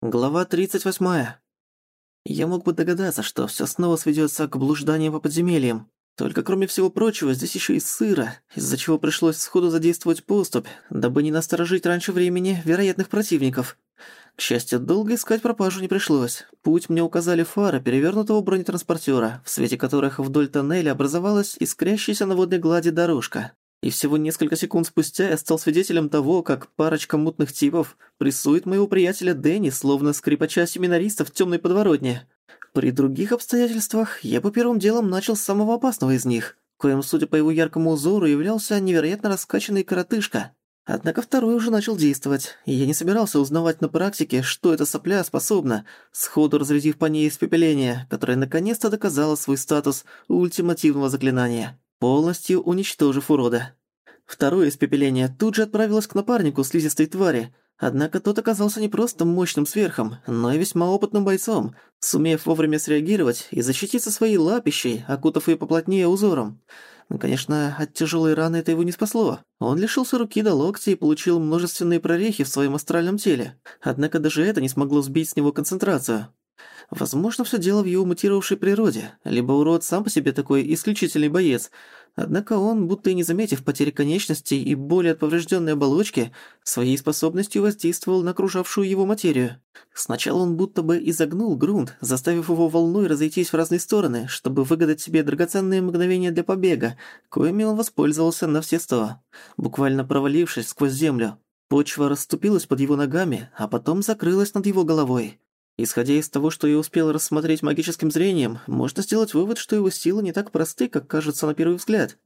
Глава 38. Я мог бы догадаться, что всё снова сведётся к блужданиям по подземельям. Только кроме всего прочего, здесь ещё и сыро, из-за чего пришлось сходу задействовать поступь, дабы не насторожить раньше времени вероятных противников. К счастью, долго искать пропажу не пришлось. Путь мне указали фары перевернутого бронетранспортера, в свете которых вдоль тоннеля образовалась искрящаяся на водной глади дорожка. И всего несколько секунд спустя я стал свидетелем того, как парочка мутных типов прессует моего приятеля Дэнни, словно скрипача-семинариста в тёмной подворотне. При других обстоятельствах я бы первым делом начал с самого опасного из них, коим, судя по его яркому узору, являлся невероятно раскачанный коротышка. Однако второй уже начал действовать, и я не собирался узнавать на практике, что эта сопля способна, сходу разрядив по ней испепеление, которое наконец-то доказало свой статус ультимативного заклинания полностью уничтожив урода. Второе испепеление тут же отправилось к напарнику слизистой твари, однако тот оказался не просто мощным сверхом, но и весьма опытным бойцом, сумев вовремя среагировать и защититься своей лапищей, окутав её поплотнее узором. Но, конечно, от тяжелой раны это его не спасло. Он лишился руки до локтя и получил множественные прорехи в своем астральном теле. Однако даже это не смогло сбить с него концентрацию. Возможно, все дело в его мутировавшей природе, либо урод сам по себе такой исключительный боец. Однако он, будто и не заметив потери конечностей и боли от поврежденной оболочки, своей способностью воздействовал на окружавшую его материю. Сначала он будто бы изогнул грунт, заставив его волной разойтись в разные стороны, чтобы выгадать себе драгоценные мгновения для побега, коими он воспользовался на все сто, буквально провалившись сквозь землю. Почва расступилась под его ногами, а потом закрылась над его головой. Исходя из того, что я успел рассмотреть магическим зрением, можно сделать вывод, что его силы не так просты, как кажется на первый взгляд.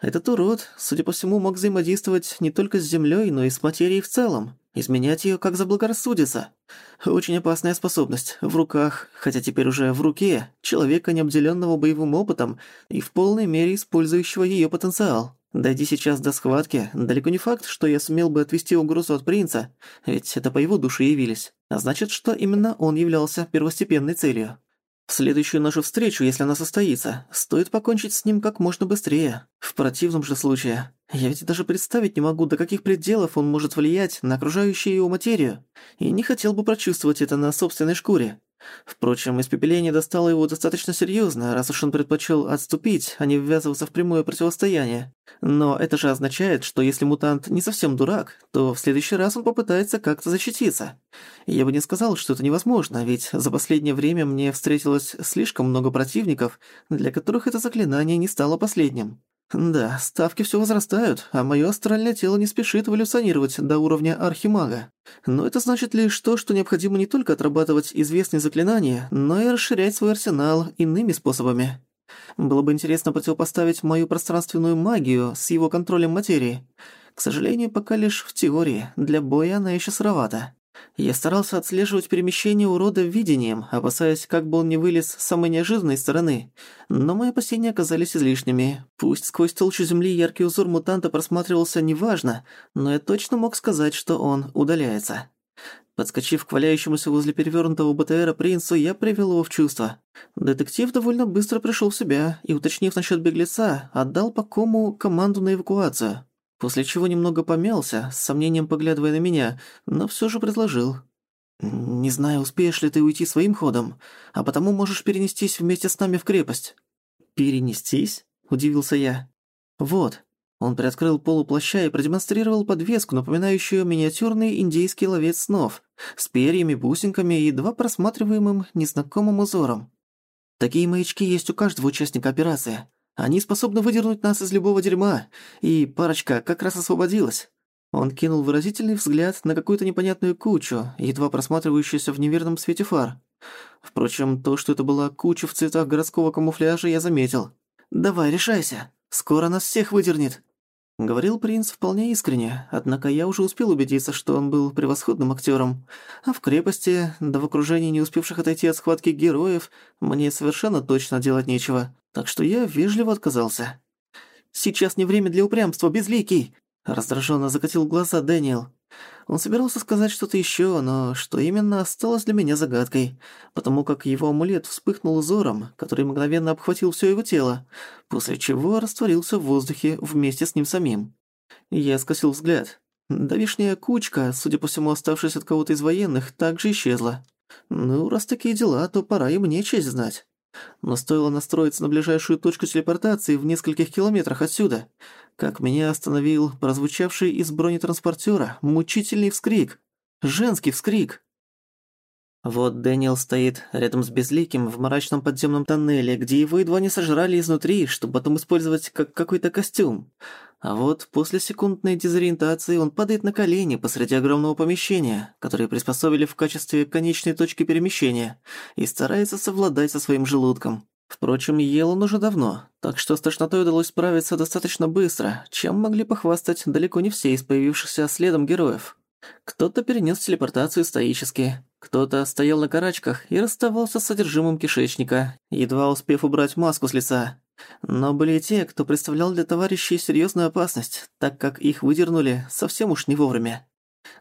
Этот урод, судя по всему, мог взаимодействовать не только с землей, но и с материей в целом, изменять ее как заблагорассудится. Очень опасная способность в руках, хотя теперь уже в руке, человека, не обделенного боевым опытом и в полной мере использующего ее потенциал. Дойди сейчас до схватки, далеко не факт, что я сумел бы отвести угрозу от принца, ведь это по его душе явились. А значит, что именно он являлся первостепенной целью. В следующую нашу встречу, если она состоится, стоит покончить с ним как можно быстрее. В противном же случае, я ведь даже представить не могу, до каких пределов он может влиять на окружающую его материю, и не хотел бы прочувствовать это на собственной шкуре. Впрочем, испепеление достало его достаточно серьезно, раз уж он предпочел отступить, а не ввязываться в прямое противостояние. Но это же означает, что если мутант не совсем дурак, то в следующий раз он попытается как-то защититься. Я бы не сказал, что это невозможно, ведь за последнее время мне встретилось слишком много противников, для которых это заклинание не стало последним. Да, ставки все возрастают, а мое астральное тело не спешит эволюционировать до уровня архимага. Но это значит лишь то, что необходимо не только отрабатывать известные заклинания, но и расширять свой арсенал иными способами. Было бы интересно противопоставить мою пространственную магию с его контролем материи. К сожалению, пока лишь в теории, для боя она еще сыровата. Я старался отслеживать перемещение урода видением, опасаясь, как бы он не вылез с самой неожиданной стороны. Но мои опасения оказались излишними. Пусть сквозь толщу земли яркий узор мутанта просматривался неважно, но я точно мог сказать, что он удаляется. Подскочив к валяющемуся возле перевернутого БТРа принцу, я привел его в чувство. Детектив довольно быстро пришел в себя и, уточнив насчет беглеца, отдал по кому команду на эвакуацию после чего немного помялся, с сомнением поглядывая на меня, но всё же предложил. «Не знаю, успеешь ли ты уйти своим ходом, а потому можешь перенестись вместе с нами в крепость». «Перенестись?» – удивился я. «Вот». Он приоткрыл полуплаща и продемонстрировал подвеску, напоминающую миниатюрный индейский ловец снов, с перьями, бусинками и едва просматриваемым незнакомым узором. Такие маячки есть у каждого участника операции. Они способны выдернуть нас из любого дерьма, и парочка как раз освободилась». Он кинул выразительный взгляд на какую-то непонятную кучу, едва просматривающуюся в неверном свете фар. Впрочем, то, что это была куча в цветах городского камуфляжа, я заметил. «Давай, решайся. Скоро нас всех выдернет». Говорил принц вполне искренне, однако я уже успел убедиться, что он был превосходным актером. А в крепости, да в окружении не успевших отойти от схватки героев, мне совершенно точно делать нечего. Так что я вежливо отказался. «Сейчас не время для упрямства, безликий!» Раздраженно закатил глаза Дэниел. Он собирался сказать что-то еще, но что именно осталось для меня загадкой, потому как его амулет вспыхнул узором, который мгновенно обхватил все его тело, после чего растворился в воздухе вместе с ним самим. Я скосил взгляд. Давишняя кучка, судя по всему оставшись от кого-то из военных, также исчезла. Ну, раз такие дела, то пора и мне честь знать. Но стоило настроиться на ближайшую точку телепортации в нескольких километрах отсюда, как меня остановил прозвучавший из бронетранспортера мучительный вскрик. Женский вскрик. Вот Дэниел стоит рядом с Безликим в мрачном подземном тоннеле, где его едва не сожрали изнутри, чтобы потом использовать как какой-то костюм. А вот после секундной дезориентации он падает на колени посреди огромного помещения, которое приспособили в качестве конечной точки перемещения, и старается совладать со своим желудком. Впрочем, ел он уже давно, так что с тошнотой удалось справиться достаточно быстро, чем могли похвастать далеко не все из появившихся следом героев. Кто-то перенес телепортацию стоически, кто-то стоял на карачках и расставался с содержимым кишечника, едва успев убрать маску с лица. Но были и те, кто представлял для товарищей серьезную опасность, так как их выдернули совсем уж не вовремя.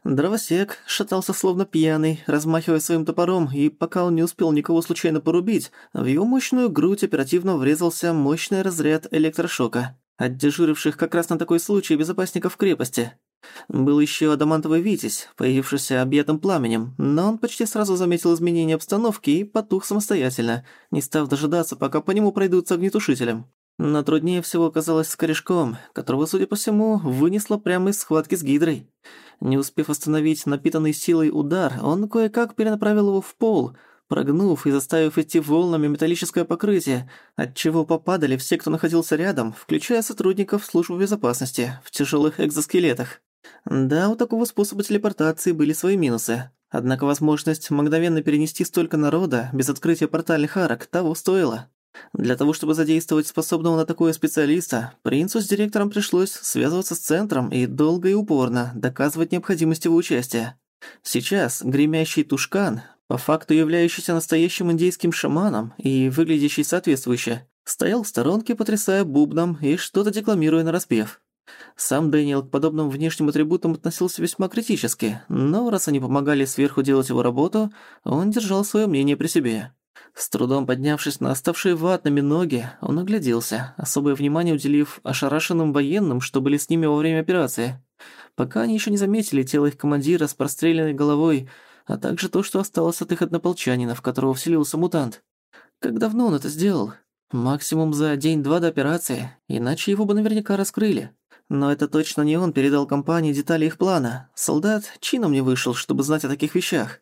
Дровосек шатался словно пьяный, размахивая своим топором, и пока он не успел никого случайно порубить, в его мощную грудь оперативно врезался мощный разряд электрошока от дежуривших как раз на такой случай безопасников крепости. Был еще адамантовый Витязь, появившийся объятым пламенем, но он почти сразу заметил изменение обстановки и потух самостоятельно, не став дожидаться, пока по нему пройдут с огнетушителем. Но труднее всего оказалось с корешком, которого, судя по всему, вынесло прямо из схватки с Гидрой. Не успев остановить напитанный силой удар, он кое-как перенаправил его в пол, прогнув и заставив идти волнами металлическое покрытие, отчего попадали все, кто находился рядом, включая сотрудников службы безопасности в тяжелых экзоскелетах. Да, у такого способа телепортации были свои минусы. Однако возможность мгновенно перенести столько народа без открытия портальных арок того стоила. Для того, чтобы задействовать способного на такое специалиста, принцу с директором пришлось связываться с центром и долго и упорно доказывать необходимость его участия. Сейчас гремящий тушкан, по факту являющийся настоящим индейским шаманом и выглядящий соответствующе, стоял в сторонке, потрясая бубном и что-то декламируя нараспев. Сам Дэниел к подобным внешним атрибутам относился весьма критически, но раз они помогали сверху делать его работу, он держал свое мнение при себе. С трудом поднявшись на оставшие ватными ноги, он огляделся, особое внимание уделив ошарашенным военным, что были с ними во время операции. Пока они еще не заметили тело их командира с простреленной головой, а также то, что осталось от их однополчанина, в которого вселился мутант. Как давно он это сделал? Максимум за день-два до операции, иначе его бы наверняка раскрыли. Но это точно не он передал компании детали их плана. Солдат чином не вышел, чтобы знать о таких вещах.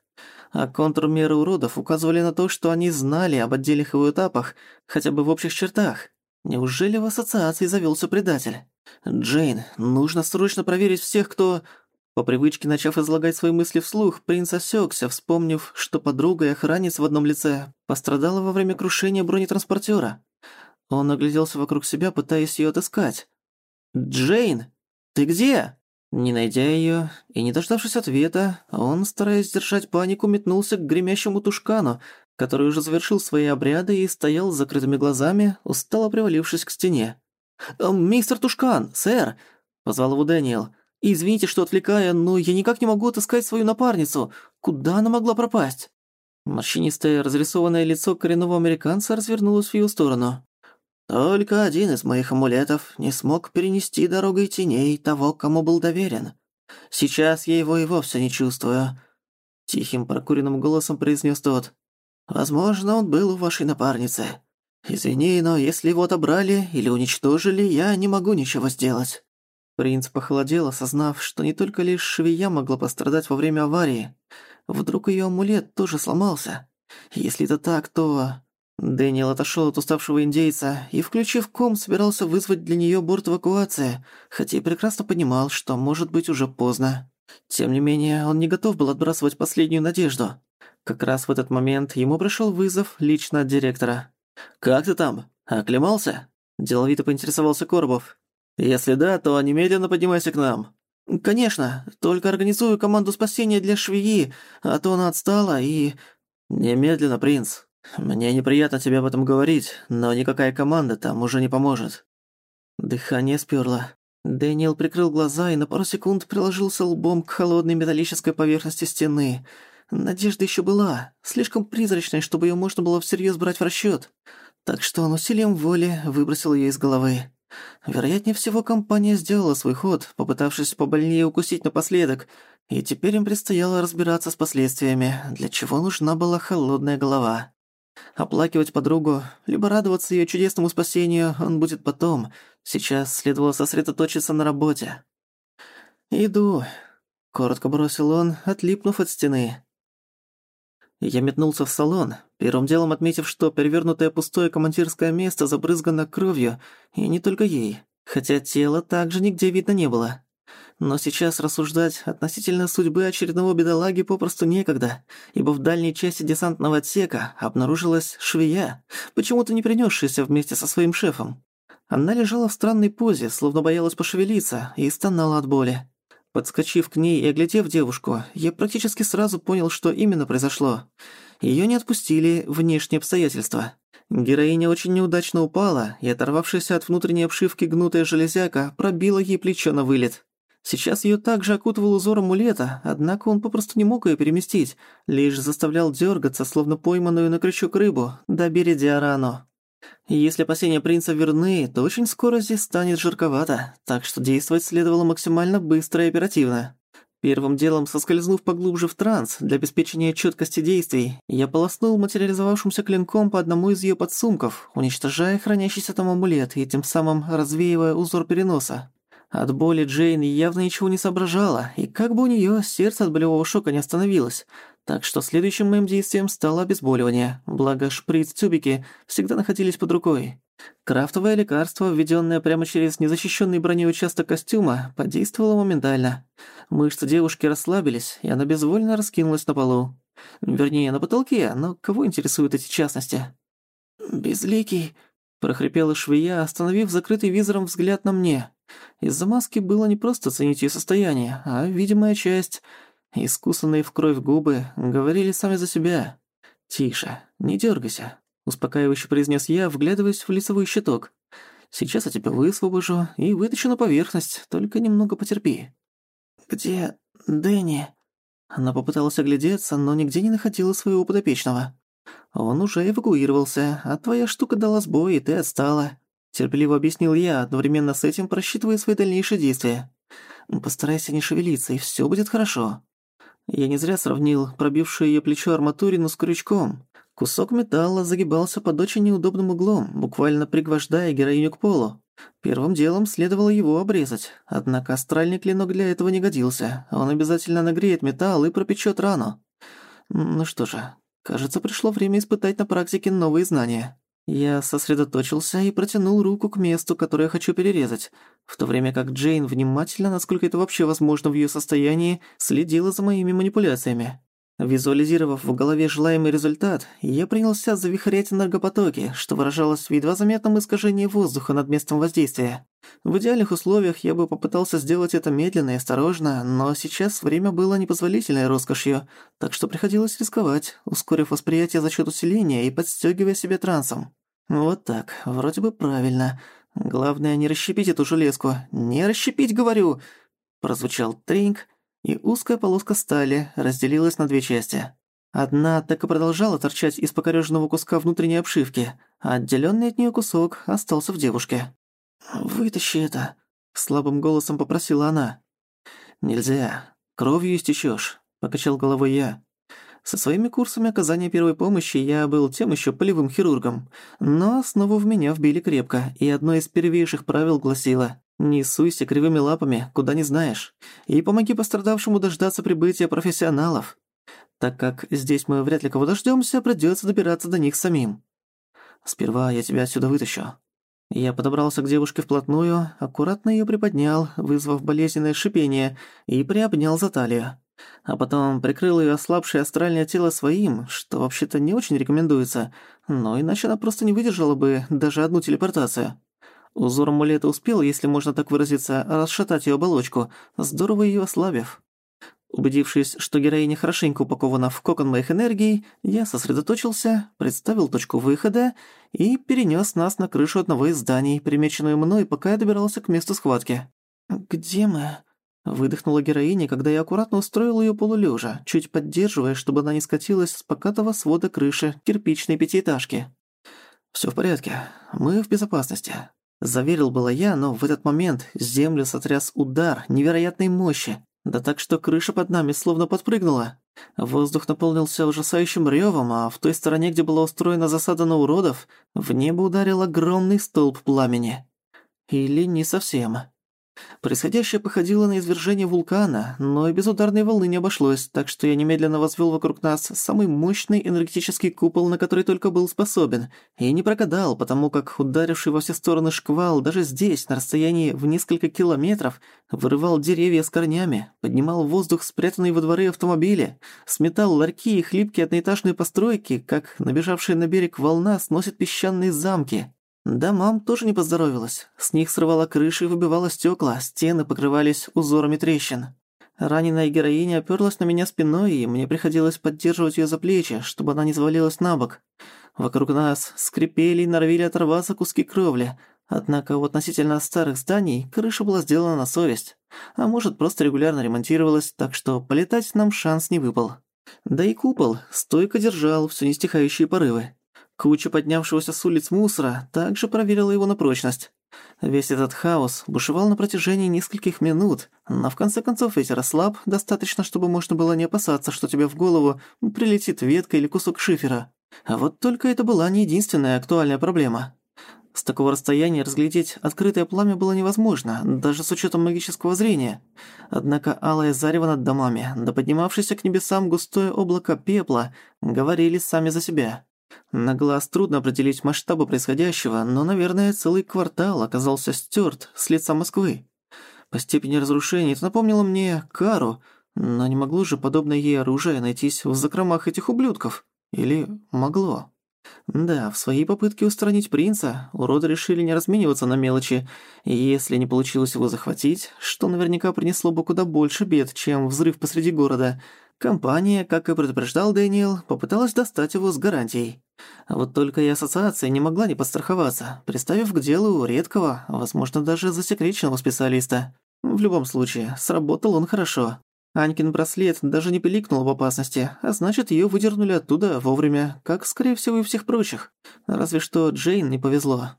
А контрмеры уродов указывали на то, что они знали об отдельных его этапах, хотя бы в общих чертах. Неужели в ассоциации завелся предатель? Джейн, нужно срочно проверить всех, кто... По привычке, начав излагать свои мысли вслух, принц осекся, вспомнив, что подруга и охранниц в одном лице пострадала во время крушения бронетранспортера. Он огляделся вокруг себя, пытаясь ее отыскать. «Джейн, ты где?» Не найдя её и не дождавшись ответа, он, стараясь сдержать панику, метнулся к гремящему тушкану, который уже завершил свои обряды и стоял с закрытыми глазами, устало привалившись к стене. «Э, «Мистер Тушкан, сэр!» — позвал его Дэниел. «Извините, что отвлекая, но я никак не могу отыскать свою напарницу. Куда она могла пропасть?» Морщинистое разрисованное лицо коренного американца развернулось в её сторону. Только один из моих амулетов не смог перенести дорогой теней того, кому был доверен. Сейчас я его и вовсе не чувствую. Тихим прокуренным голосом произнес тот. Возможно, он был у вашей напарницы. Извини, но если его отобрали или уничтожили, я не могу ничего сделать. Принц похолодел, осознав, что не только лишь швея могла пострадать во время аварии. Вдруг ее амулет тоже сломался. Если это так, то... Дэниел отошел от уставшего индейца и, включив ком, собирался вызвать для нее борт эвакуации, хотя и прекрасно понимал, что может быть уже поздно. Тем не менее, он не готов был отбрасывать последнюю надежду. Как раз в этот момент ему пришел вызов лично от директора. «Как ты там? Оклемался?» Деловито поинтересовался Коробов. «Если да, то немедленно поднимайся к нам». «Конечно, только организую команду спасения для швеи, а то она отстала и...» «Немедленно, принц», «Мне неприятно тебе об этом говорить, но никакая команда там уже не поможет». Дыхание спёрло. Дэниел прикрыл глаза и на пару секунд приложился лбом к холодной металлической поверхности стены. Надежда ещё была, слишком призрачной, чтобы её можно было всерьёз брать в расчёт. Так что он усилием воли выбросил её из головы. Вероятнее всего, компания сделала свой ход, попытавшись побольнее укусить напоследок, и теперь им предстояло разбираться с последствиями, для чего нужна была холодная голова. Оплакивать подругу, либо радоваться её чудесному спасению он будет потом. Сейчас следовало сосредоточиться на работе. «Иду», — коротко бросил он, отлипнув от стены. Я метнулся в салон, первым делом отметив, что перевернутое пустое командирское место забрызгано кровью, и не только ей, хотя тела также нигде видно не было. Но сейчас рассуждать относительно судьбы очередного бедолаги попросту некогда, ибо в дальней части десантного отсека обнаружилась швея, почему-то не принесшаяся вместе со своим шефом. Она лежала в странной позе, словно боялась пошевелиться, и стонала от боли. Подскочив к ней и оглядев девушку, я практически сразу понял, что именно произошло. Её не отпустили внешние обстоятельства. Героиня очень неудачно упала, и оторвавшаяся от внутренней обшивки гнутая железяка пробила ей плечо на вылет. Сейчас её также окутывал узор амулета, однако он попросту не мог её переместить, лишь заставлял дёргаться, словно пойманную на крючок рыбу, до рану. Если опасения принца верны, то очень скоро здесь станет жарковато, так что действовать следовало максимально быстро и оперативно. Первым делом, соскользнув поглубже в транс для обеспечения чёткости действий, я полоснул материализовавшимся клинком по одному из её подсумков, уничтожая хранящийся там амулет и тем самым развеивая узор переноса. От боли Джейн явно ничего не соображала, и как бы у неё сердце от болевого шока не остановилось. Так что следующим моим действием стало обезболивание, благо шприц-тюбики всегда находились под рукой. Крафтовое лекарство, введённое прямо через незащищённый броней участок костюма, подействовало моментально. Мышцы девушки расслабились, и она безвольно раскинулась на полу. Вернее, на потолке, но кого интересуют эти частности? «Безликий», – прохрипела швея, остановив закрытый визором взгляд на мне. Из-за маски было не просто оценить её состояние, а видимая часть. Искусанные в кровь губы говорили сами за себя. «Тише, не дёргайся», — успокаивающе произнес я, вглядываясь в лицевой щиток. «Сейчас я тебя высвобожу и вытащу на поверхность, только немного потерпи». «Где Дэнни?» Она попыталась оглядеться, но нигде не находила своего подопечного. «Он уже эвакуировался, а твоя штука дала сбой, и ты отстала. Терпеливо объяснил я, одновременно с этим просчитывая свои дальнейшие действия. «Постарайся не шевелиться, и всё будет хорошо». Я не зря сравнил пробившее её плечо арматурину с крючком. Кусок металла загибался под очень неудобным углом, буквально пригвождая героиню к полу. Первым делом следовало его обрезать, однако астральный клинок для этого не годился. Он обязательно нагреет металл и пропечёт рану. Ну что же, кажется, пришло время испытать на практике новые знания. Я сосредоточился и протянул руку к месту, которое хочу перерезать, в то время как Джейн внимательно, насколько это вообще возможно в её состоянии, следила за моими манипуляциями. Визуализировав в голове желаемый результат, я принялся завихрять энергопотоки, что выражалось в едва заметном искажении воздуха над местом воздействия. В идеальных условиях я бы попытался сделать это медленно и осторожно, но сейчас время было непозволительной роскошью, так что приходилось рисковать, ускорив восприятие за счёт усиления и подстёгивая себя трансом. Вот так, вроде бы правильно. Главное, не расщепить эту железку. Не расщепить, говорю!» Прозвучал тринг, и узкая полоска стали разделилась на две части. Одна так и продолжала торчать из покорёженного куска внутренней обшивки, а отделённый от неё кусок остался в девушке. «Вытащи это», — слабым голосом попросила она. «Нельзя. Кровью истечёшь», — покачал головой я. Со своими курсами оказания первой помощи я был тем еще полевым хирургом, но основу в меня вбили крепко, и одно из первейших правил гласило «Не суйся кривыми лапами, куда не знаешь, и помоги пострадавшему дождаться прибытия профессионалов, так как здесь мы вряд ли кого дождёмся, придётся добираться до них самим. Сперва я тебя отсюда вытащу». Я подобрался к девушке вплотную, аккуратно её приподнял, вызвав болезненное шипение, и приобнял за талию а потом прикрыл её ослабшее астральное тело своим, что вообще-то не очень рекомендуется, но иначе она просто не выдержала бы даже одну телепортацию. Узор амулета успел, если можно так выразиться, расшатать её оболочку, здорово её ослабив. Убедившись, что героиня хорошенько упакована в кокон моих энергий, я сосредоточился, представил точку выхода и перенёс нас на крышу одного из зданий, примеченную мной, пока я добирался к месту схватки. «Где мы?» Выдохнула героиня, когда я аккуратно устроил её полулёжа, чуть поддерживая, чтобы она не скатилась с покатого свода крыши кирпичной пятиэтажки. «Всё в порядке. Мы в безопасности», Заверил было я, но в этот момент землю сотряс удар невероятной мощи. Да так, что крыша под нами словно подпрыгнула. Воздух наполнился ужасающим рёвом, а в той стороне, где была устроена засада на уродов, в небо ударил огромный столб пламени. Или не совсем. Происходящее походило на извержение вулкана, но и без ударной волны не обошлось, так что я немедленно возвел вокруг нас самый мощный энергетический купол, на который только был способен, и не прогадал, потому как ударивший во все стороны шквал даже здесь, на расстоянии в несколько километров, вырывал деревья с корнями, поднимал воздух спрятанные во дворы автомобили, сметал ларьки и хлипкие одноэтажные постройки, как набежавшая на берег волна сносит песчаные замки. Домам тоже не поздоровилось. С них срывала крыши и выбивала стекла, стены покрывались узорами трещин. Раненая героиня оперлась на меня спиной, и мне приходилось поддерживать ее за плечи, чтобы она не завалилась на бок. Вокруг нас скрипели и норовили оторваться куски кровли. Однако у относительно старых зданий крыша была сделана на совесть. А может, просто регулярно ремонтировалась, так что полетать нам шанс не выпал. Да и купол стойко держал все нестихающие порывы. Куча поднявшегося с улиц мусора также проверила его на прочность. Весь этот хаос бушевал на протяжении нескольких минут, но в конце концов ветер ослаб достаточно, чтобы можно было не опасаться, что тебе в голову прилетит ветка или кусок шифера. А вот только это была не единственная актуальная проблема. С такого расстояния разглядеть открытое пламя было невозможно, даже с учетом магического зрения. Однако алое зарево над домами, да поднимавшееся к небесам густое облако пепла, говорили сами за себя. На глаз трудно определить масштабы происходящего, но, наверное, целый квартал оказался стёрт с лица Москвы. По степени разрушения это напомнило мне Кару, но не могло же подобное ей оружие найтись в закромах этих ублюдков. Или могло? Да, в своей попытке устранить принца уроды решили не размениваться на мелочи, если не получилось его захватить, что наверняка принесло бы куда больше бед, чем взрыв посреди города, Компания, как и предупреждал Дэниел, попыталась достать его с гарантией. Вот только и ассоциация не могла не подстраховаться, приставив к делу редкого, возможно, даже засекреченного специалиста. В любом случае, сработал он хорошо. Анькин браслет даже не пиликнул в опасности, а значит, её выдернули оттуда вовремя, как, скорее всего, и всех прочих. Разве что Джейн не повезло.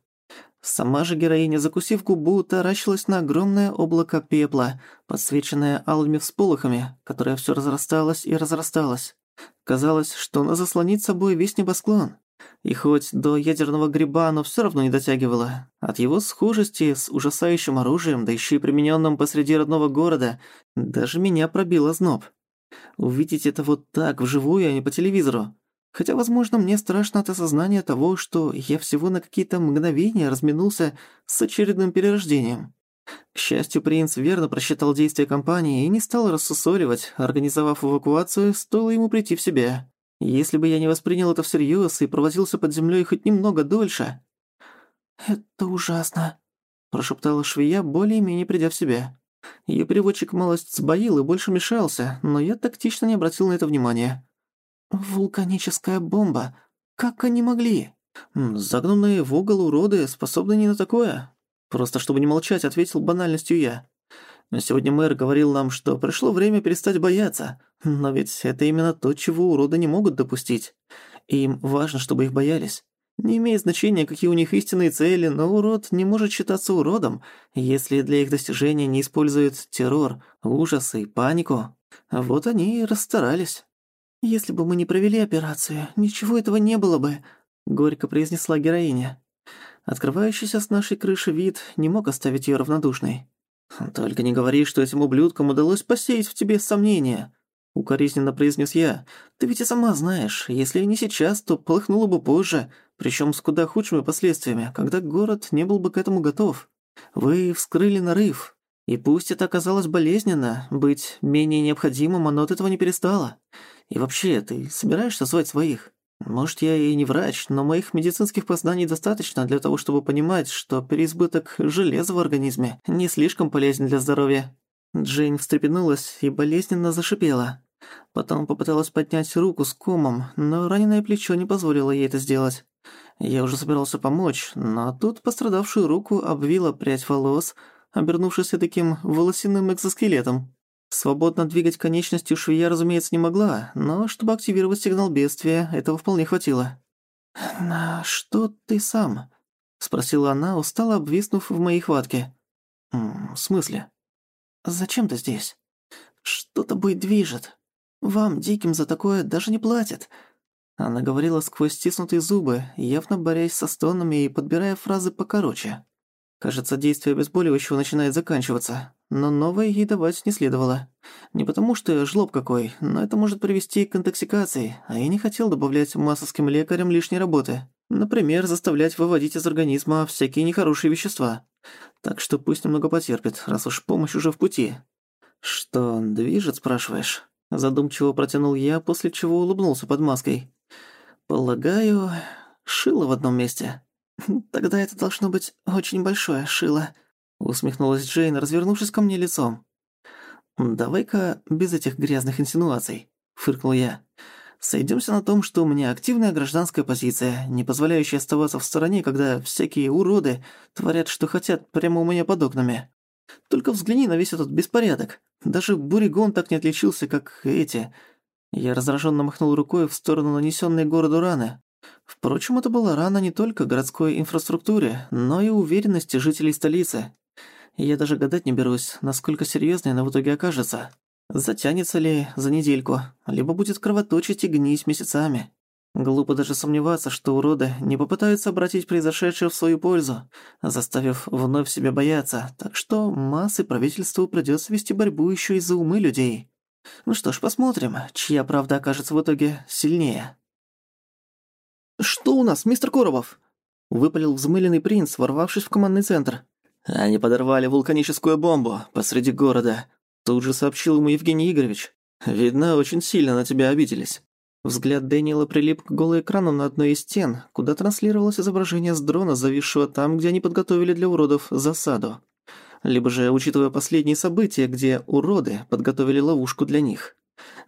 Сама же героиня, закусив губу, таращилась на огромное облако пепла, подсвеченное алыми всполохами, которое всё разрасталось и разрасталось. Казалось, что она заслонит собой весь небосклон. И хоть до ядерного гриба оно всё равно не дотягивало, от его схожести с ужасающим оружием, да ещё и применённым посреди родного города, даже меня пробило зноб. Увидеть это вот так, вживую, а не по телевизору, Хотя, возможно, мне страшно от осознания того, что я всего на какие-то мгновения разминулся с очередным перерождением. К счастью, принц верно просчитал действия компании и не стал рассусоливать, организовав эвакуацию, стоило ему прийти в себя. Если бы я не воспринял это всерьёз и провозился под землёй хоть немного дольше... «Это ужасно», – прошептала швея, более-менее придя в себя. Её переводчик малость сбоил и больше мешался, но я тактично не обратил на это внимания. «Вулканическая бомба! Как они могли?» «Загнанные в угол уроды способны не на такое». Просто чтобы не молчать, ответил банальностью я. Сегодня мэр говорил нам, что пришло время перестать бояться. Но ведь это именно то, чего уроды не могут допустить. Им важно, чтобы их боялись. Не имеет значения, какие у них истинные цели, но урод не может считаться уродом, если для их достижения не используют террор, ужас и панику. Вот они и расстарались. «Если бы мы не провели операцию, ничего этого не было бы», — горько произнесла героиня. Открывающийся с нашей крыши вид не мог оставить её равнодушной. «Только не говори, что этим ублюдкам удалось посеять в тебе сомнения», — укоризненно произнес я. «Ты ведь и сама знаешь, если не сейчас, то полыхнуло бы позже, причём с куда худшими последствиями, когда город не был бы к этому готов. Вы вскрыли нарыв, и пусть это оказалось болезненно, быть менее необходимым, оно от этого не перестало. И вообще, ты собираешься звать своих? Может, я и не врач, но моих медицинских познаний достаточно для того, чтобы понимать, что переизбыток железа в организме не слишком полезен для здоровья». Джейн встрепенулась и болезненно зашипела. Потом попыталась поднять руку с комом, но раненое плечо не позволило ей это сделать. Я уже собирался помочь, но тут пострадавшую руку обвила прядь волос, обернувшись таким волосяным экзоскелетом. Свободно двигать конечностью швея, разумеется, не могла, но чтобы активировать сигнал бедствия, этого вполне хватило. «На что ты сам?» Спросила она, устало обвиснув в моей хватке. «В смысле?» «Зачем ты здесь? Что тобой движет? Вам, диким, за такое даже не платят». Она говорила сквозь стиснутые зубы, явно борясь со стонами и подбирая фразы покороче. Кажется, действие обезболивающего начинает заканчиваться, но новое ей давать не следовало. Не потому что жлоб какой, но это может привести к интоксикации, а я не хотел добавлять массовским лекарям лишней работы. Например, заставлять выводить из организма всякие нехорошие вещества. Так что пусть немного потерпит, раз уж помощь уже в пути. «Что движет, спрашиваешь?» Задумчиво протянул я, после чего улыбнулся под маской. «Полагаю, шило в одном месте». «Тогда это должно быть очень большое шило», — усмехнулась Джейн, развернувшись ко мне лицом. «Давай-ка без этих грязных инсинуаций», — фыркнул я. «Сойдёмся на том, что у меня активная гражданская позиция, не позволяющая оставаться в стороне, когда всякие уроды творят, что хотят прямо у меня под окнами. Только взгляни на весь этот беспорядок. Даже Буригон так не отличился, как эти». Я раздражённо махнул рукой в сторону нанесённой городу раны. Впрочем, это была рана не только городской инфраструктуре, но и уверенности жителей столицы. Я даже гадать не берусь, насколько серьезной она в итоге окажется. Затянется ли за недельку, либо будет кровоточить и гнить месяцами. Глупо даже сомневаться, что уроды не попытаются обратить произошедшее в свою пользу, заставив вновь себя бояться, так что массы правительству придётся вести борьбу ещё и за умы людей. Ну что ж, посмотрим, чья правда окажется в итоге сильнее. «Что у нас, мистер Коробов?» — выпалил взмыленный принц, ворвавшись в командный центр. «Они подорвали вулканическую бомбу посреди города», — тут же сообщил ему Евгений Игоревич. «Видно, очень сильно на тебя обиделись». Взгляд Дэниела прилип к голоэкрану на одной из стен, куда транслировалось изображение с дрона, зависшего там, где они подготовили для уродов засаду. Либо же, учитывая последние события, где уроды подготовили ловушку для них.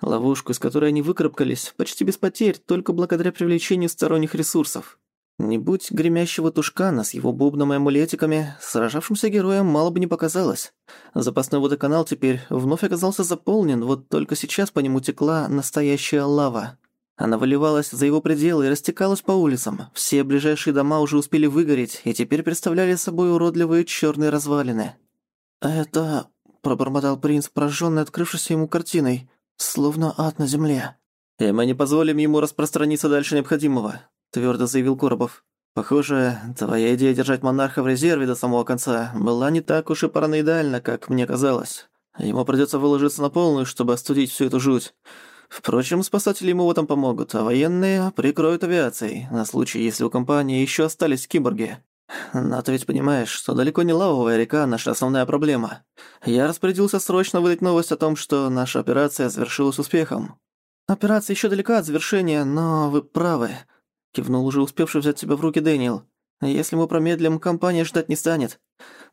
Ловушку, из которой они выкарабкались, почти без потерь, только благодаря привлечению сторонних ресурсов. Не будь гремящего тушкана с его бубном и амулетиками, сражавшимся героям мало бы не показалось. Запасной водоканал теперь вновь оказался заполнен, вот только сейчас по нему текла настоящая лава. Она выливалась за его пределы и растекалась по улицам. Все ближайшие дома уже успели выгореть и теперь представляли собой уродливые черные развалины. «Это...» — пробормотал принц, поражённый открывшейся ему картиной. Словно ад на земле. «И мы не позволим ему распространиться дальше необходимого», — твердо заявил Коробов. «Похоже, твоя идея держать монарха в резерве до самого конца была не так уж и параноидальна, как мне казалось. Ему придется выложиться на полную, чтобы остудить всю эту жуть. Впрочем, спасатели ему в этом помогут, а военные прикроют авиацией, на случай, если у компании еще остались киборги. Но ты ведь понимаешь, что далеко не лавовая река наша основная проблема. Я распорядился срочно выдать новость о том, что наша операция завершилась успехом. Операция еще далека от завершения, но вы правы, кивнул уже успевший взять себя в руки Дэниел. Если мы промедлим, компания ждать не станет.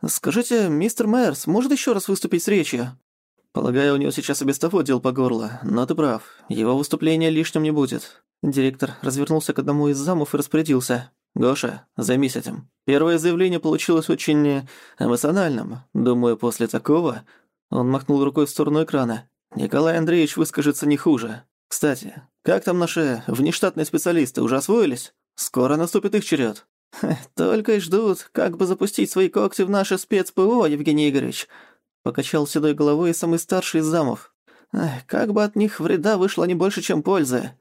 Скажите, мистер Мэрс может еще раз выступить с речью? Полагаю, у него сейчас и без того дел по горло, но ты прав, его выступление лишним не будет. Директор развернулся к одному из замов и распорядился. «Гоша, займись этим. Первое заявление получилось очень эмоциональным. Думаю, после такого...» Он махнул рукой в сторону экрана. «Николай Андреевич выскажется не хуже. Кстати, как там наши внештатные специалисты, уже освоились? Скоро наступит их черед. «Только и ждут, как бы запустить свои когти в наше спецПО, Евгений Игоревич», покачал седой головой самый старший из замов. «Как бы от них вреда вышло не больше, чем пользы».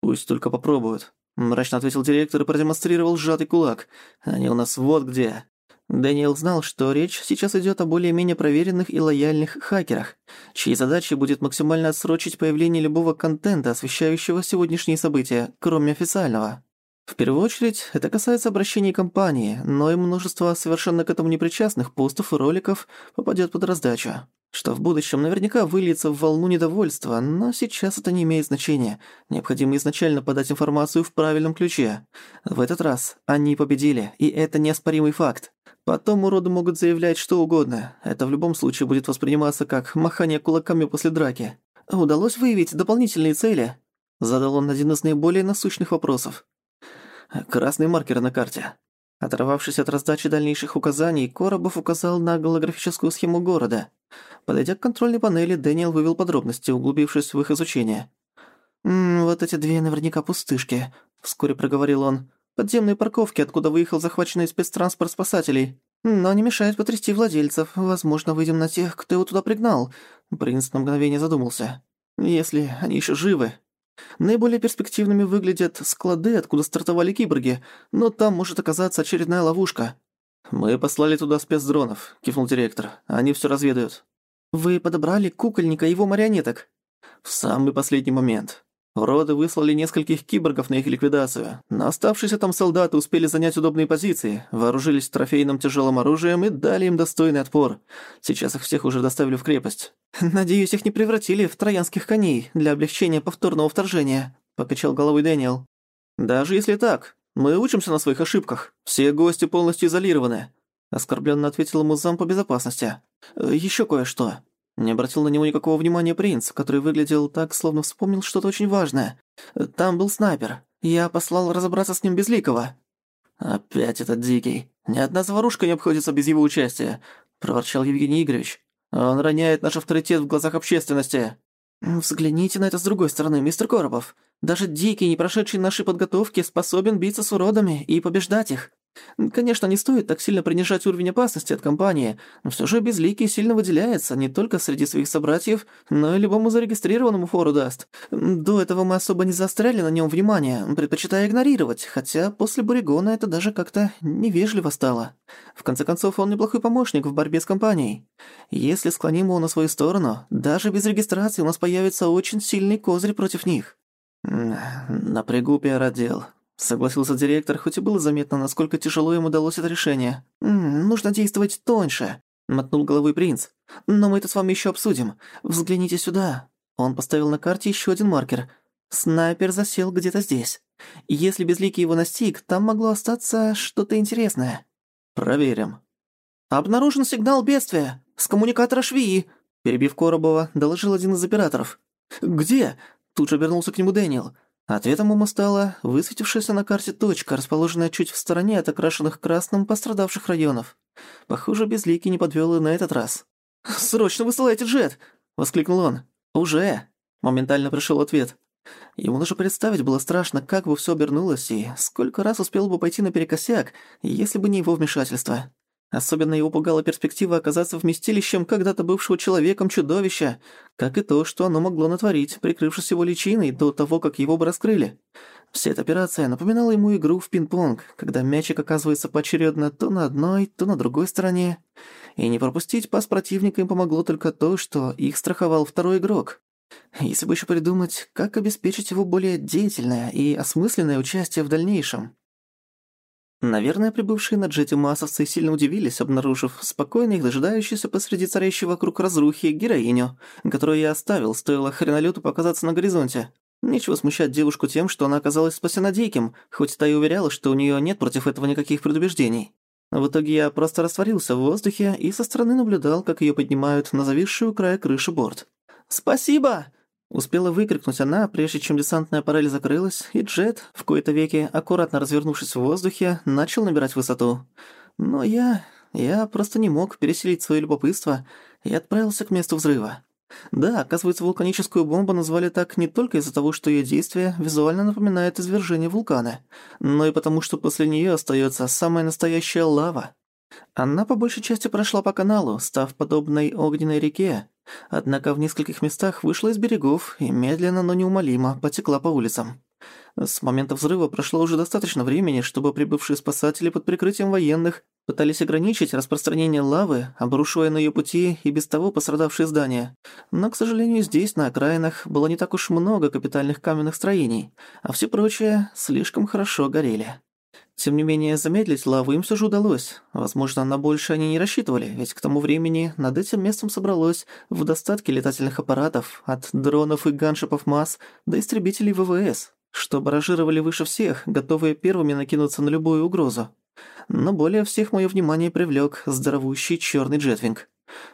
«Пусть только попробуют», Мрачно ответил директор и продемонстрировал сжатый кулак. «Они у нас вот где». Дэниел знал, что речь сейчас идет о более-менее проверенных и лояльных хакерах, чьей задачей будет максимально отсрочить появление любого контента, освещающего сегодняшние события, кроме официального. В первую очередь, это касается обращений компании, но и множество совершенно к этому непричастных постов и роликов попадет под раздачу что в будущем наверняка выльется в волну недовольства, но сейчас это не имеет значения. Необходимо изначально подать информацию в правильном ключе. В этот раз они победили, и это неоспоримый факт. Потом уроды могут заявлять что угодно. Это в любом случае будет восприниматься как махание кулаками после драки. «Удалось выявить дополнительные цели?» Задал он один из наиболее насущных вопросов. «Красный маркер на карте». Оторвавшись от раздачи дальнейших указаний, Коробов указал на голографическую схему города – Подойдя к контрольной панели, Дэниел вывел подробности, углубившись в их изучение. «М -м, «Вот эти две наверняка пустышки», — вскоре проговорил он. Подземной парковки, откуда выехал захваченный спецтранспорт спасателей. Но не мешает потрясти владельцев. Возможно, выйдем на тех, кто его туда пригнал». Принц на мгновение задумался. «Если они еще живы». Наиболее перспективными выглядят склады, откуда стартовали киборги, но там может оказаться очередная ловушка. «Мы послали туда спецдронов», — кивнул директор. «Они все разведают». «Вы подобрали кукольника и его марионеток?» «В самый последний момент. Роды выслали нескольких киборгов на их ликвидацию, но оставшиеся там солдаты успели занять удобные позиции, вооружились трофейным тяжелым оружием и дали им достойный отпор. Сейчас их всех уже доставили в крепость. «Надеюсь, их не превратили в троянских коней для облегчения повторного вторжения», — покачал головой Дэниел. «Даже если так, мы учимся на своих ошибках. Все гости полностью изолированы», — оскорбленно ответил ему зам по безопасности. «Еще кое-что. Не обратил на него никакого внимания принц, который выглядел так, словно вспомнил что-то очень важное. Там был снайпер. Я послал разобраться с ним безликого. «Опять этот дикий. Ни одна заварушка не обходится без его участия», — проворчал Евгений Игоревич. «Он роняет наш авторитет в глазах общественности». «Взгляните на это с другой стороны, мистер Коробов. Даже дикий, не прошедший нашей подготовки, способен биться с уродами и побеждать их. Конечно, не стоит так сильно принижать уровень опасности от компании, но всё же Безликий сильно выделяется не только среди своих собратьев, но и любому зарегистрированному фору даст. До этого мы особо не заостряли на нём внимание, предпочитая игнорировать, хотя после Буригона это даже как-то невежливо стало. В конце концов, он неплохой помощник в борьбе с компанией. Если склоним его на свою сторону, даже без регистрации у нас появится очень сильный козырь против них. Напрягу пиар-отдел. Согласился директор, хоть и было заметно, насколько тяжело ему удалось это решение. «М -м, «Нужно действовать тоньше», — мотнул головой принц. «Но мы это с вами еще обсудим. Взгляните сюда». Он поставил на карте еще один маркер. Снайпер засел где-то здесь. Если Безликий его настиг, там могло остаться что-то интересное. «Проверим». «Обнаружен сигнал бедствия! С коммуникатора Швии!» Перебив Коробова, доложил один из операторов. «Где?» Тут же обернулся к нему Дэниел. Ответом ему стала высветившаяся на карте точка, расположенная чуть в стороне от окрашенных красным пострадавших районов. Похоже, Безликий не подвёл и на этот раз. «Срочно высылайте джет!» — воскликнул он. «Уже!» — моментально пришёл ответ. Ему даже представить было страшно, как бы всё обернулось и сколько раз успел бы пойти наперекосяк, если бы не его вмешательство. Особенно его пугала перспектива оказаться вместилищем когда-то бывшего человеком чудовища, как и то, что оно могло натворить, прикрывшись его личиной до того, как его бы раскрыли. Вся эта операция напоминала ему игру в пинг-понг, когда мячик оказывается поочередно то на одной, то на другой стороне. И не пропустить пас противника им помогло только то, что их страховал второй игрок. Если бы еще придумать, как обеспечить его более деятельное и осмысленное участие в дальнейшем. Наверное, прибывшие на джете массовцы сильно удивились, обнаружив спокойно их дожидающуюся посреди царящей вокруг разрухи героиню, которую я оставил, стоило хренолёту показаться на горизонте. Нечего смущать девушку тем, что она оказалась спасена диким, хоть та и уверяла, что у неё нет против этого никаких предубеждений. В итоге я просто растворился в воздухе и со стороны наблюдал, как её поднимают на зависшую края крыши борт. «Спасибо!» Успела выкрикнуть она, прежде чем десантная парель закрылась, и джет, в кои-то веки, аккуратно развернувшись в воздухе, начал набирать высоту. Но я... я просто не мог переселить своё любопытство и отправился к месту взрыва. Да, оказывается, вулканическую бомбу назвали так не только из-за того, что её действие визуально напоминает извержение вулкана, но и потому, что после неё остаётся самая настоящая лава. Она по большей части прошла по каналу, став подобной огненной реке, Однако в нескольких местах вышла из берегов и медленно, но неумолимо потекла по улицам. С момента взрыва прошло уже достаточно времени, чтобы прибывшие спасатели под прикрытием военных пытались ограничить распространение лавы, обрушивая на её пути и без того пострадавшие здания. Но, к сожалению, здесь, на окраинах, было не так уж много капитальных каменных строений, а все прочее слишком хорошо горели. Тем не менее, замедлить лаву им все же удалось. Возможно, на больше они не рассчитывали, ведь к тому времени над этим местом собралось в достатке летательных аппаратов, от дронов и ганшипов МАС до истребителей ВВС, что баражировали выше всех, готовые первыми накинуться на любую угрозу. Но более всех моё внимание привлёк здоровущий чёрный джетвинг.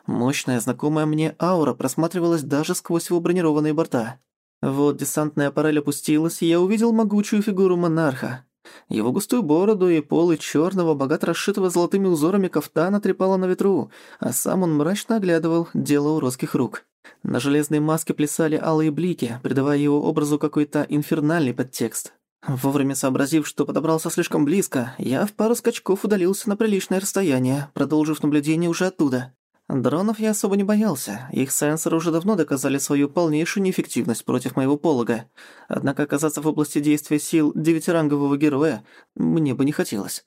Мощная, знакомая мне аура просматривалась даже сквозь его бронированные борта. Вот десантная аппарель опустилась, и я увидел могучую фигуру монарха, его густую бороду и полы черного, богато расшитого золотыми узорами кафтана трепало на ветру, а сам он мрачно оглядывал дело уродских рук. На железной маске плясали алые блики, придавая его образу какой-то инфернальный подтекст. Вовремя сообразив, что подобрался слишком близко, я в пару скачков удалился на приличное расстояние, продолжив наблюдение уже оттуда. Дронов я особо не боялся, их сенсоры уже давно доказали свою полнейшую неэффективность против моего полога. Однако оказаться в области действия сил девятирангового героя мне бы не хотелось.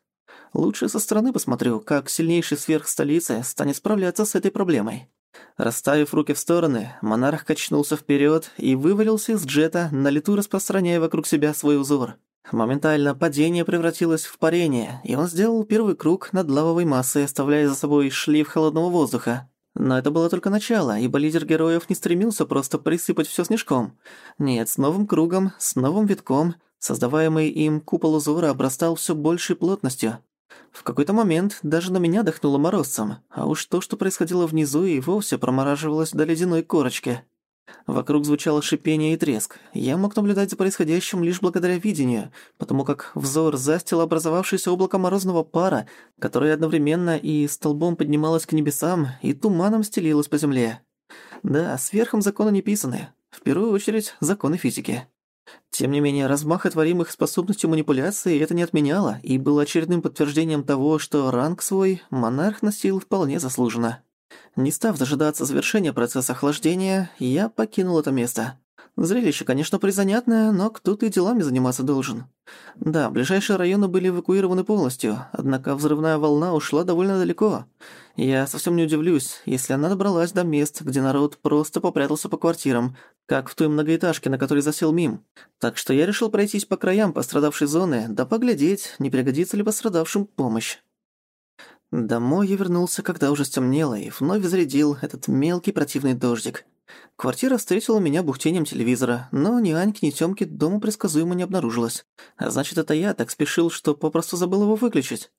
Лучше со стороны посмотрю, как сильнейший сверх столицы станет справляться с этой проблемой. Расставив руки в стороны, монарх качнулся вперед и вывалился из джета, на лету распространяя вокруг себя свой узор. Моментально падение превратилось в парение, и он сделал первый круг над лавовой массой, оставляя за собой шлейф холодного воздуха. Но это было только начало, ибо лидер героев не стремился просто присыпать всё снежком. Нет, с новым кругом, с новым витком, создаваемый им купол узора обрастал всё большей плотностью. В какой-то момент даже на меня дохнуло морозцем, а уж то, что происходило внизу, и вовсе промораживалось до ледяной корочки. Вокруг звучало шипение и треск. Я мог наблюдать за происходящим лишь благодаря видению, потому как взор застило образовавшееся облако морозного пара, которое одновременно и столбом поднималось к небесам, и туманом стелилось по земле. Да, сверхом законы не писаны. В первую очередь, законы физики. Тем не менее, размах отворимых способностью манипуляции это не отменяло и было очередным подтверждением того, что ранг свой монарх носил вполне заслуженно. Не став дожидаться завершения процесса охлаждения, я покинул это место. Зрелище, конечно, призанятное, но кто-то и делами заниматься должен. Да, ближайшие районы были эвакуированы полностью, однако взрывная волна ушла довольно далеко. Я совсем не удивлюсь, если она добралась до мест, где народ просто попрятался по квартирам, как в той многоэтажке, на которой засел Мим. Так что я решил пройтись по краям пострадавшей зоны, да поглядеть, не пригодится ли пострадавшим помощь. Домой я вернулся, когда уже стемнело, и вновь зарядил этот мелкий противный дождик. Квартира встретила меня бухтением телевизора, но ни Аньки, ни Тёмки дома предсказуемо не обнаружилось. А значит, это я так спешил, что попросту забыл его выключить.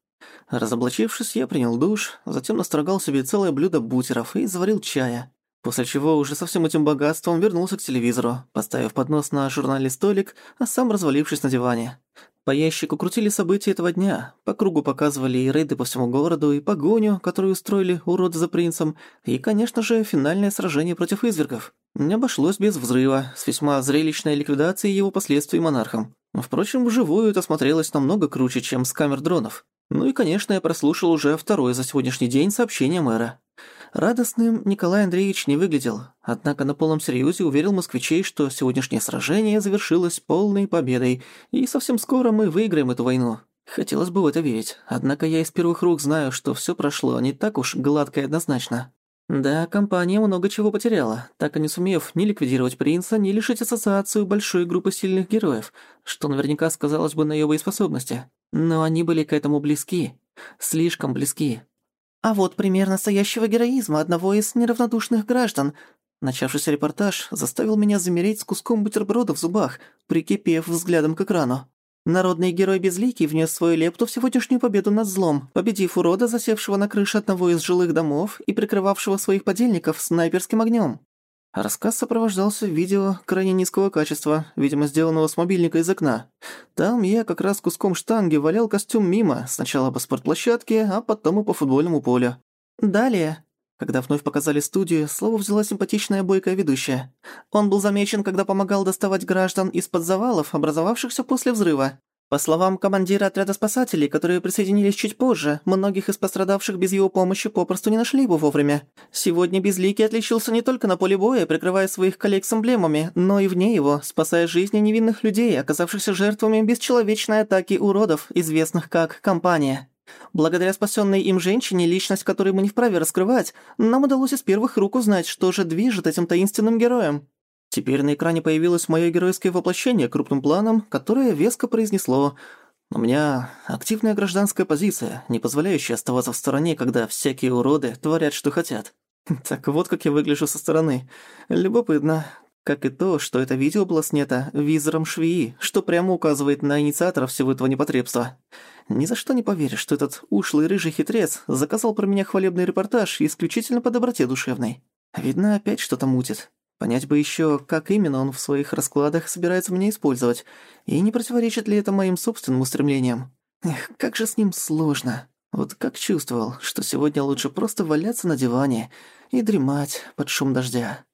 Разоблачившись, я принял душ, затем настрогал себе целое блюдо бутеров и заварил чая. После чего уже со всем этим богатством вернулся к телевизору, поставив поднос на журнальный столик, а сам развалившись на диване. По ящику крутили события этого дня, по кругу показывали и рейды по всему городу, и погоню, которую устроили уроды за принцем, и, конечно же, финальное сражение против извергов. Не обошлось без взрыва, с весьма зрелищной ликвидацией его последствий монархом. Впрочем, вживую это смотрелось намного круче, чем с камер дронов. Ну и, конечно, я прослушал уже второе за сегодняшний день сообщение мэра. Радостным Николай Андреевич не выглядел, однако на полном серьезе уверил москвичей, что сегодняшнее сражение завершилось полной победой, и совсем скоро мы выиграем эту войну. Хотелось бы в это верить, однако я из первых рук знаю, что все прошло не так уж гладко и однозначно. Да, компания много чего потеряла, так и не сумев ни ликвидировать принца, ни лишить ассоциацию большой группы сильных героев, что наверняка сказалось бы на её боеспособности. Но они были к этому близки. Слишком близки. А вот пример настоящего героизма одного из неравнодушных граждан. Начавшийся репортаж заставил меня замереть с куском бутерброда в зубах, прикипев взглядом к экрану. Народный герой Безликий внес свою лепту в сегодняшнюю победу над злом, победив урода, засевшего на крыше одного из жилых домов и прикрывавшего своих подельников снайперским огнем. Рассказ сопровождался видео крайне низкого качества, видимо, сделанного с мобильника из окна. Там я как раз куском штанги валял костюм мимо, сначала по спортплощадке, а потом и по футбольному полю. Далее, когда вновь показали студию, слово взяла симпатичная бойкая ведущая. Он был замечен, когда помогал доставать граждан из-под завалов, образовавшихся после взрыва. По словам командира отряда спасателей, которые присоединились чуть позже, многих из пострадавших без его помощи попросту не нашли бы вовремя. Сегодня Безликий отличился не только на поле боя, прикрывая своих коллег с эмблемами, но и вне его, спасая жизни невинных людей, оказавшихся жертвами бесчеловечной атаки уродов, известных как «Компания». Благодаря спасенной им женщине, личность которой мы не вправе раскрывать, нам удалось из первых рук узнать, что же движет этим таинственным героем. Теперь на экране появилось моё геройское воплощение крупным планом, которое веско произнесло «У меня активная гражданская позиция, не позволяющая оставаться в стороне, когда всякие уроды творят, что хотят». Так вот как я выгляжу со стороны. Любопытно. Как и то, что это видео было снято визором швеи, что прямо указывает на инициатора всего этого непотребства. Ни за что не поверишь, что этот ушлый рыжий хитрец заказал про меня хвалебный репортаж исключительно по доброте душевной. Видно, опять что-то мутит. Понять бы еще, как именно он в своих раскладах собирается меня использовать, и не противоречит ли это моим собственным устремлениям. Эх, как же с ним сложно. Вот как чувствовал, что сегодня лучше просто валяться на диване и дремать под шум дождя.